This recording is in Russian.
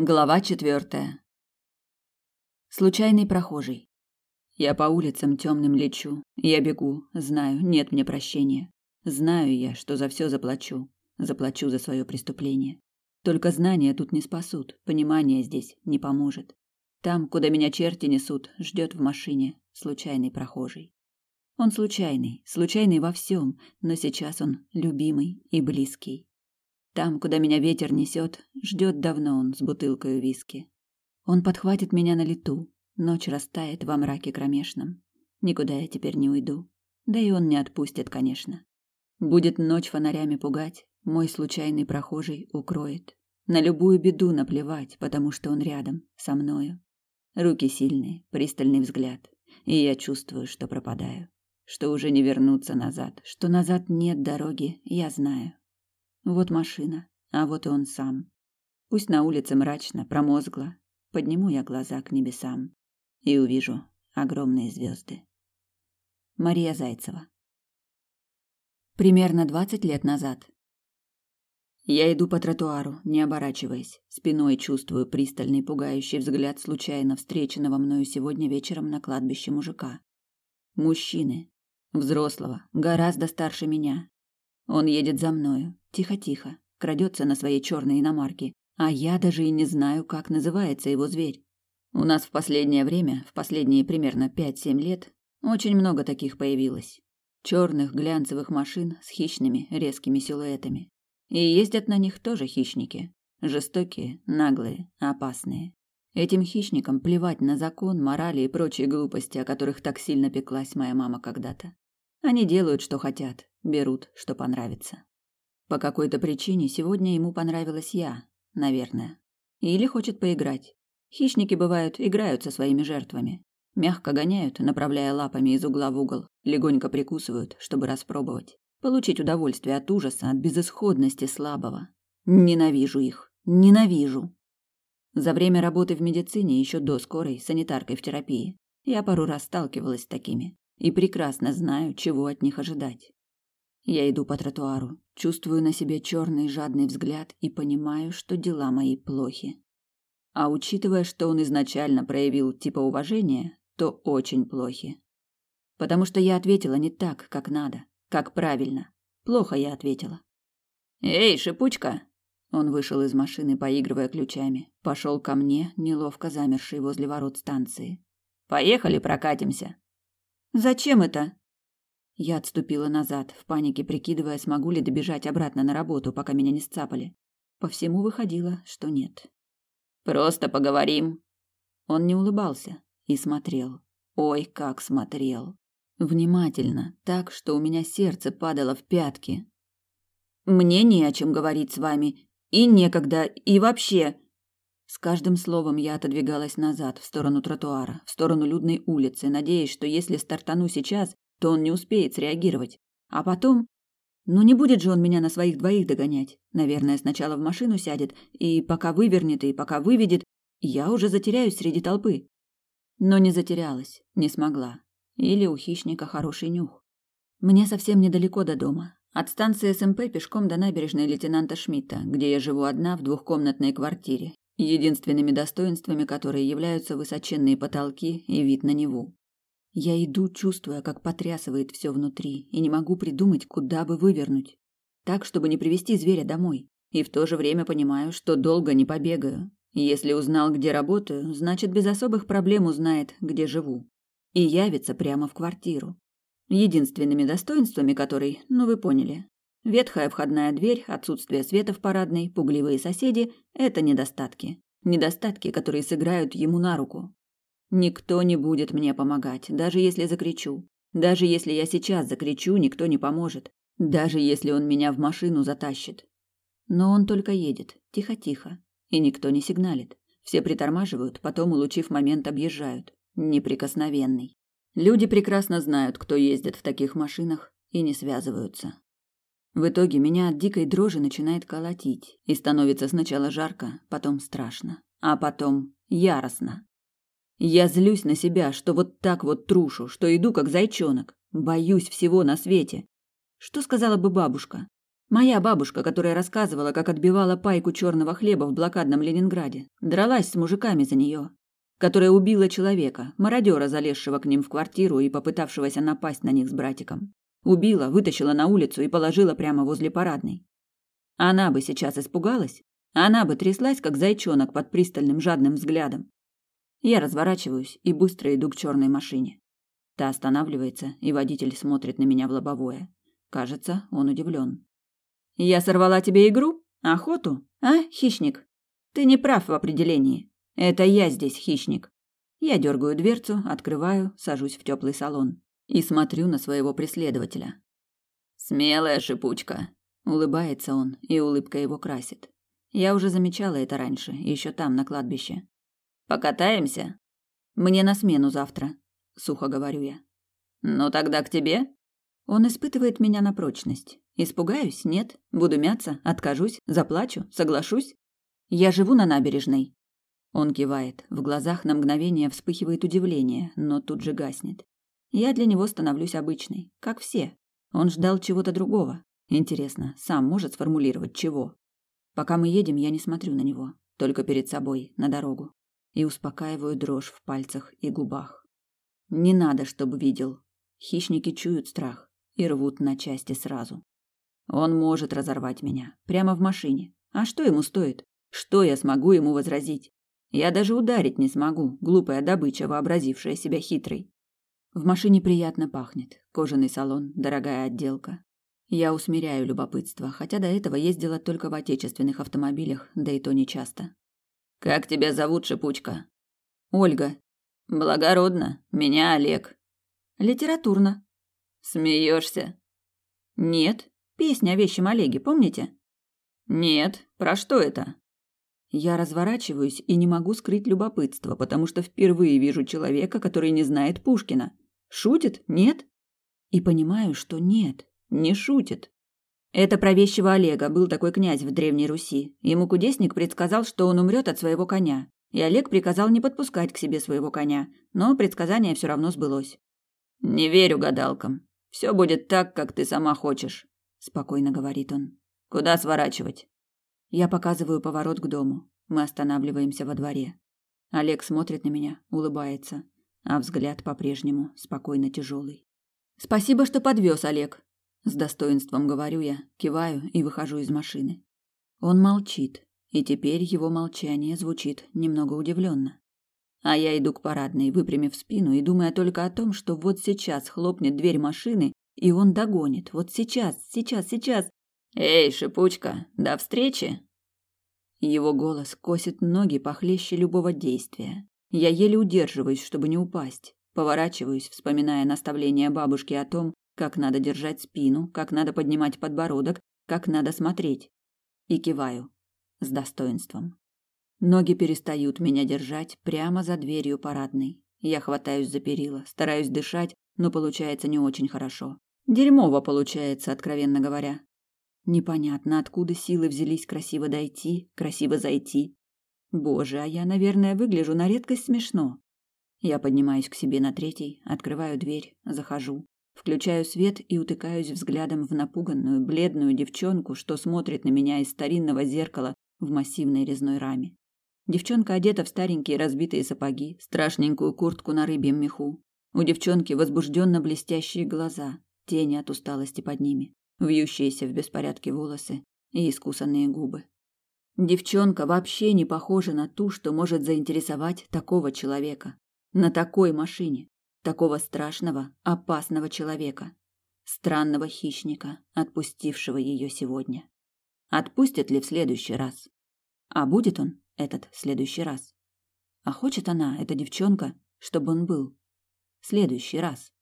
Глава четвертая. Случайный прохожий. Я по улицам темным лечу. Я бегу. Знаю, нет мне прощения. Знаю я, что за все заплачу. Заплачу за свое преступление. Только знания тут не спасут. Понимание здесь не поможет. Там, куда меня черти несут, ждет в машине случайный прохожий. Он случайный, случайный во всем, но сейчас он любимый и близкий. Там, куда меня ветер несет, ждет давно он с бутылкой виски. Он подхватит меня на лету, ночь растает во мраке кромешном. Никуда я теперь не уйду, да и он не отпустит, конечно. Будет ночь фонарями пугать, мой случайный прохожий укроет. На любую беду наплевать, потому что он рядом, со мною. Руки сильные, пристальный взгляд, и я чувствую, что пропадаю, что уже не вернуться назад, что назад нет дороги, я знаю. Вот машина, а вот и он сам. Пусть на улице мрачно, промозгло, подниму я глаза к небесам и увижу огромные звезды. Мария Зайцева. Примерно двадцать лет назад. Я иду по тротуару, не оборачиваясь, спиной чувствую пристальный пугающий взгляд случайно встреченного мною сегодня вечером на кладбище мужика. Мужчины, взрослого, гораздо старше меня. Он едет за мною, Тихо-тихо, крадется на своей черной иномарке, а я даже и не знаю, как называется его зверь. У нас в последнее время, в последние примерно 5-7 лет, очень много таких появилось. Черных глянцевых машин с хищными резкими силуэтами. И ездят на них тоже хищники. Жестокие, наглые, опасные. Этим хищникам плевать на закон, морали и прочие глупости, о которых так сильно пеклась моя мама когда-то. Они делают, что хотят, берут, что понравится. По какой-то причине сегодня ему понравилась я, наверное. Или хочет поиграть. Хищники бывают играют со своими жертвами. Мягко гоняют, направляя лапами из угла в угол, легонько прикусывают, чтобы распробовать. Получить удовольствие от ужаса, от безысходности слабого. Ненавижу их. Ненавижу. За время работы в медицине, еще до скорой, санитаркой в терапии, я пару раз сталкивалась с такими и прекрасно знаю, чего от них ожидать. Я иду по тротуару, чувствую на себе черный жадный взгляд и понимаю, что дела мои плохи. А учитывая, что он изначально проявил типа уважения, то очень плохи. Потому что я ответила не так, как надо, как правильно. Плохо я ответила. «Эй, шипучка!» Он вышел из машины, поигрывая ключами. Пошел ко мне, неловко замерший возле ворот станции. «Поехали прокатимся!» «Зачем это?» Я отступила назад, в панике прикидывая, смогу ли добежать обратно на работу, пока меня не сцапали. По всему выходило, что нет. Просто поговорим. Он не улыбался и смотрел. Ой, как смотрел. Внимательно, так, что у меня сердце падало в пятки. Мне не о чем говорить с вами, и некогда, и вообще. С каждым словом я отодвигалась назад, в сторону тротуара, в сторону людной улицы, надеясь, что если стартану сейчас, то он не успеет среагировать. А потом... Ну не будет же он меня на своих двоих догонять. Наверное, сначала в машину сядет, и пока вывернет, и пока выведет, я уже затеряюсь среди толпы. Но не затерялась, не смогла. Или у хищника хороший нюх. Мне совсем недалеко до дома. От станции СМП пешком до набережной лейтенанта Шмидта, где я живу одна в двухкомнатной квартире, единственными достоинствами которой являются высоченные потолки и вид на Неву. Я иду, чувствуя, как потрясывает все внутри, и не могу придумать, куда бы вывернуть. Так, чтобы не привести зверя домой. И в то же время понимаю, что долго не побегаю. Если узнал, где работаю, значит, без особых проблем узнает, где живу. И явится прямо в квартиру. Единственными достоинствами которой, ну вы поняли. Ветхая входная дверь, отсутствие света в парадной, пугливые соседи – это недостатки. Недостатки, которые сыграют ему на руку. Никто не будет мне помогать, даже если закричу. Даже если я сейчас закричу, никто не поможет. Даже если он меня в машину затащит. Но он только едет, тихо-тихо, и никто не сигналит. Все притормаживают, потом, улучив момент, объезжают. Неприкосновенный. Люди прекрасно знают, кто ездит в таких машинах, и не связываются. В итоге меня от дикой дрожи начинает колотить, и становится сначала жарко, потом страшно, а потом яростно. Я злюсь на себя, что вот так вот трушу, что иду как зайчонок. Боюсь всего на свете. Что сказала бы бабушка? Моя бабушка, которая рассказывала, как отбивала пайку черного хлеба в блокадном Ленинграде, дралась с мужиками за нее, которая убила человека, мародера, залезшего к ним в квартиру и попытавшегося напасть на них с братиком. Убила, вытащила на улицу и положила прямо возле парадной. Она бы сейчас испугалась, она бы тряслась, как зайчонок под пристальным жадным взглядом. Я разворачиваюсь и быстро иду к черной машине. Та останавливается, и водитель смотрит на меня в лобовое. Кажется, он удивлен. «Я сорвала тебе игру? Охоту? А, хищник? Ты не прав в определении. Это я здесь хищник». Я дергаю дверцу, открываю, сажусь в теплый салон и смотрю на своего преследователя. «Смелая шипучка», — улыбается он, и улыбка его красит. Я уже замечала это раньше, еще там, на кладбище. «Покатаемся?» «Мне на смену завтра», — сухо говорю я. «Ну тогда к тебе?» Он испытывает меня на прочность. Испугаюсь? Нет. Буду мяться? Откажусь? Заплачу? Соглашусь? Я живу на набережной. Он кивает. В глазах на мгновение вспыхивает удивление, но тут же гаснет. Я для него становлюсь обычной, как все. Он ждал чего-то другого. Интересно, сам может сформулировать чего? Пока мы едем, я не смотрю на него, только перед собой, на дорогу, и успокаиваю дрожь в пальцах и губах. Не надо, чтобы видел. Хищники чуют страх и рвут на части сразу. Он может разорвать меня прямо в машине. А что ему стоит? Что я смогу ему возразить? Я даже ударить не смогу, глупая добыча, вообразившая себя хитрой. В машине приятно пахнет. Кожаный салон, дорогая отделка. Я усмиряю любопытство, хотя до этого ездила только в отечественных автомобилях, да и то не часто. Как тебя зовут, шипучка? Ольга. Благородно. Меня Олег. Литературно. Смеешься? Нет. Песня о вещем Олеге, помните? Нет. Про что это? Я разворачиваюсь и не могу скрыть любопытство, потому что впервые вижу человека, который не знает Пушкина. Шутит? Нет? И понимаю, что нет. Не шутит. Это про вещего Олега, был такой князь в Древней Руси. Ему кудесник предсказал, что он умрет от своего коня. И Олег приказал не подпускать к себе своего коня, но предсказание все равно сбылось. «Не верю гадалкам. Все будет так, как ты сама хочешь», – спокойно говорит он. «Куда сворачивать?» Я показываю поворот к дому. Мы останавливаемся во дворе. Олег смотрит на меня, улыбается, а взгляд по-прежнему спокойно тяжелый. «Спасибо, что подвез, Олег», с достоинством говорю я, киваю и выхожу из машины. Он молчит, и теперь его молчание звучит немного удивленно. А я иду к парадной, выпрямив спину и думая только о том, что вот сейчас хлопнет дверь машины, и он догонит. Вот сейчас, сейчас, сейчас. «Эй, шипучка, до встречи!» Его голос косит ноги похлеще любого действия. Я еле удерживаюсь, чтобы не упасть. Поворачиваюсь, вспоминая наставления бабушки о том, как надо держать спину, как надо поднимать подбородок, как надо смотреть. И киваю. С достоинством. Ноги перестают меня держать прямо за дверью парадной. Я хватаюсь за перила, стараюсь дышать, но получается не очень хорошо. Дерьмово получается, откровенно говоря. Непонятно, откуда силы взялись красиво дойти, красиво зайти. Боже, а я, наверное, выгляжу на редкость смешно. Я поднимаюсь к себе на третий, открываю дверь, захожу. Включаю свет и утыкаюсь взглядом в напуганную, бледную девчонку, что смотрит на меня из старинного зеркала в массивной резной раме. Девчонка одета в старенькие разбитые сапоги, страшненькую куртку на рыбьем меху. У девчонки возбужденно блестящие глаза, тени от усталости под ними, вьющиеся в беспорядке волосы и искусанные губы. Девчонка вообще не похожа на ту, что может заинтересовать такого человека. На такой машине такого страшного, опасного человека, странного хищника, отпустившего ее сегодня. Отпустит ли в следующий раз? А будет он этот следующий раз? А хочет она, эта девчонка, чтобы он был? Следующий раз.